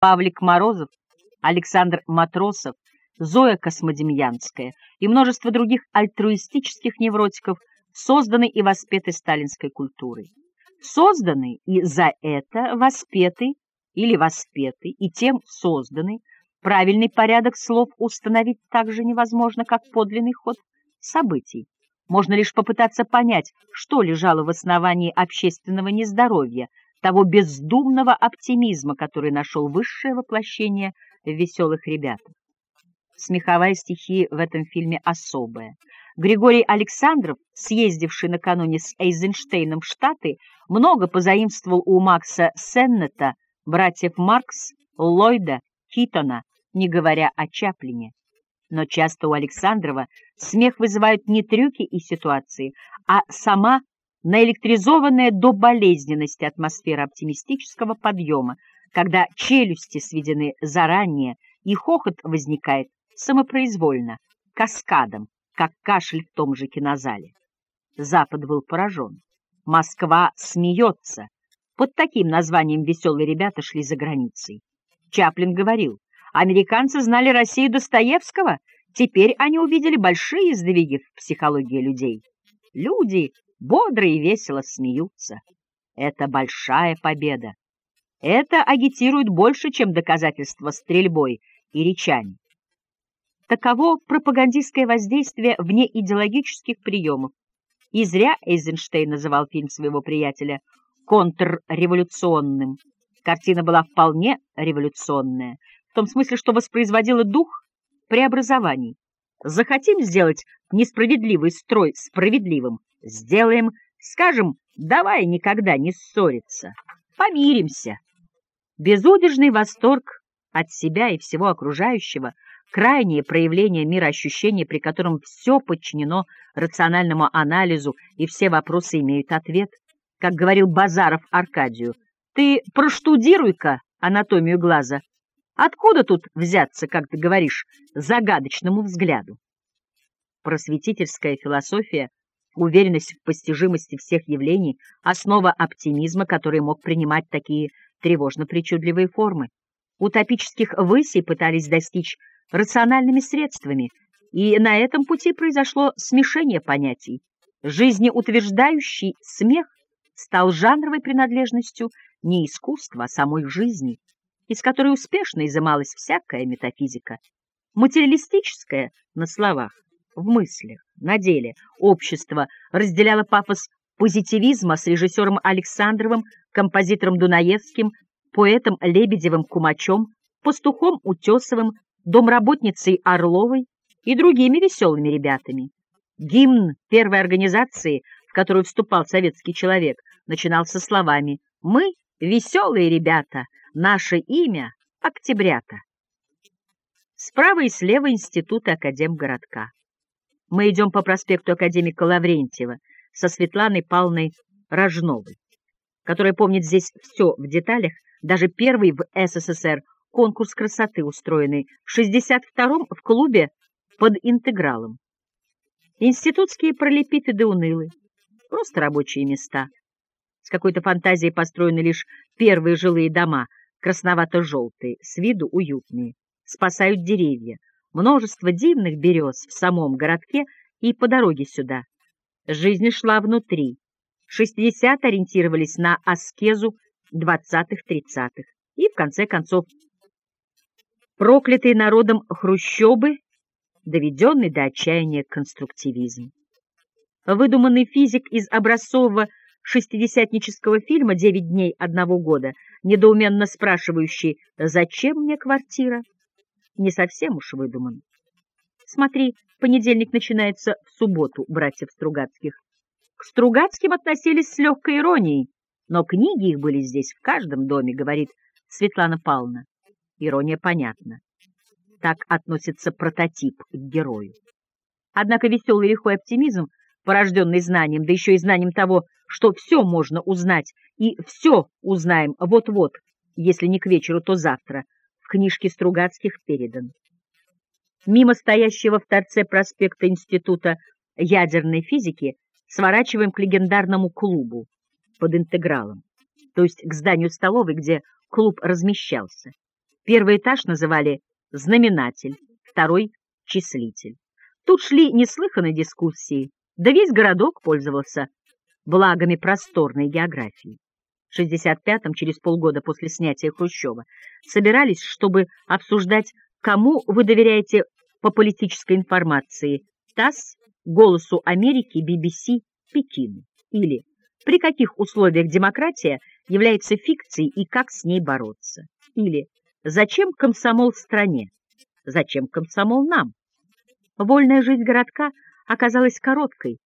Павлик Морозов, Александр Матросов, Зоя Космодемьянская и множество других альтруистических невротиков созданы и воспеты сталинской культурой. Созданы и за это воспеты или воспеты, и тем созданы, правильный порядок слов установить так же невозможно, как подлинный ход событий. Можно лишь попытаться понять, что лежало в основании общественного нездоровья, того бездумного оптимизма, который нашел высшее воплощение в веселых ребятах. Смеховая стихия в этом фильме особая. Григорий Александров, съездивший накануне с Эйзенштейном в Штаты, много позаимствовал у Макса Сеннета, братьев Маркс, Ллойда, Хитона, не говоря о Чаплине. Но часто у Александрова смех вызывают не трюки и ситуации, а сама наэлектризованная до болезненности атмосфера оптимистического подъема, когда челюсти сведены заранее, и хохот возникает самопроизвольно, каскадом, как кашель в том же кинозале. Запад был поражен. Москва смеется. Под таким названием веселые ребята шли за границей. Чаплин говорил, американцы знали Россию Достоевского, теперь они увидели большие сдвиги в психологии людей. Люди бодро и весело смеются. Это большая победа. Это агитирует больше, чем доказательство стрельбой и речами. Таково пропагандистское воздействие вне идеологических приемов. И зря Эйзенштейн называл фильм своего приятеля контрреволюционным. Картина была вполне революционная, в том смысле, что воспроизводила дух преобразований. Захотим сделать несправедливый строй справедливым, сделаем, скажем, давай никогда не ссориться, помиримся. Безудержный восторг от себя и всего окружающего, крайнее проявление мироощущения, при котором все подчинено рациональному анализу и все вопросы имеют ответ. Как говорил Базаров Аркадию, ты проштудируй-ка анатомию глаза. Откуда тут взяться, как ты говоришь, загадочному взгляду? Просветительская философия Уверенность в постижимости всех явлений — основа оптимизма, который мог принимать такие тревожно-причудливые формы. Утопических высей пытались достичь рациональными средствами, и на этом пути произошло смешение понятий. Жизнеутверждающий смех стал жанровой принадлежностью не искусства, а самой жизни, из которой успешно изымалась всякая метафизика. Материалистическая на словах, в мыслях, на деле общество разделяло пафос позитивизма с режиссером Александровым, композитором Дунаевским, поэтом Лебедевым-Кумачом, пастухом Утесовым, домработницей Орловой и другими веселыми ребятами. Гимн первой организации, в которую вступал советский человек, начинался словами «Мы — веселые ребята, наше имя — Октябрята». Справа и слева институты Академгородка. Мы идем по проспекту академика Лаврентьева со Светланой Павловной Рожновой, которая помнит здесь все в деталях, даже первый в СССР конкурс красоты, устроенный в 62-м в клубе под интегралом. Институтские пролепипеды унылы, просто рабочие места. С какой-то фантазией построены лишь первые жилые дома, красновато-желтые, с виду уютные. Спасают деревья, множество дивных берез в самом городке и по дороге сюда. Жизнь шла внутри. 60 ориентировались на аскезу 20-30-х. И, в конце концов, проклятый народом хрущобы, доведенный до отчаяния конструктивизм. Выдуманный физик из образцового шестидесятнического фильма «Девять дней одного года», недоуменно спрашивающий «Зачем мне квартира?» Не совсем уж выдуман. Смотри, понедельник начинается в субботу, братьев Стругацких. К Стругацким относились с легкой иронией, но книги их были здесь в каждом доме, говорит Светлана Павловна. Ирония понятна. Так относится прототип к герою. Однако веселый лихой оптимизм, порожденный знанием, да еще и знанием того, что все можно узнать, и все узнаем вот-вот, если не к вечеру, то завтра, книжке Стругацких передан. Мимо стоящего в торце проспекта Института ядерной физики сворачиваем к легендарному клубу под интегралом, то есть к зданию столовой, где клуб размещался. Первый этаж называли знаменатель, второй — числитель. Тут шли неслыханные дискуссии, да весь городок пользовался благами просторной географии. В 65-м, через полгода после снятия Хрущева, собирались, чтобы обсуждать, кому вы доверяете по политической информации ТАСС, Голосу Америки, BBC, Пекину, или при каких условиях демократия является фикцией и как с ней бороться, или зачем комсомол в стране, зачем комсомол нам. Вольная жизнь городка оказалась короткой,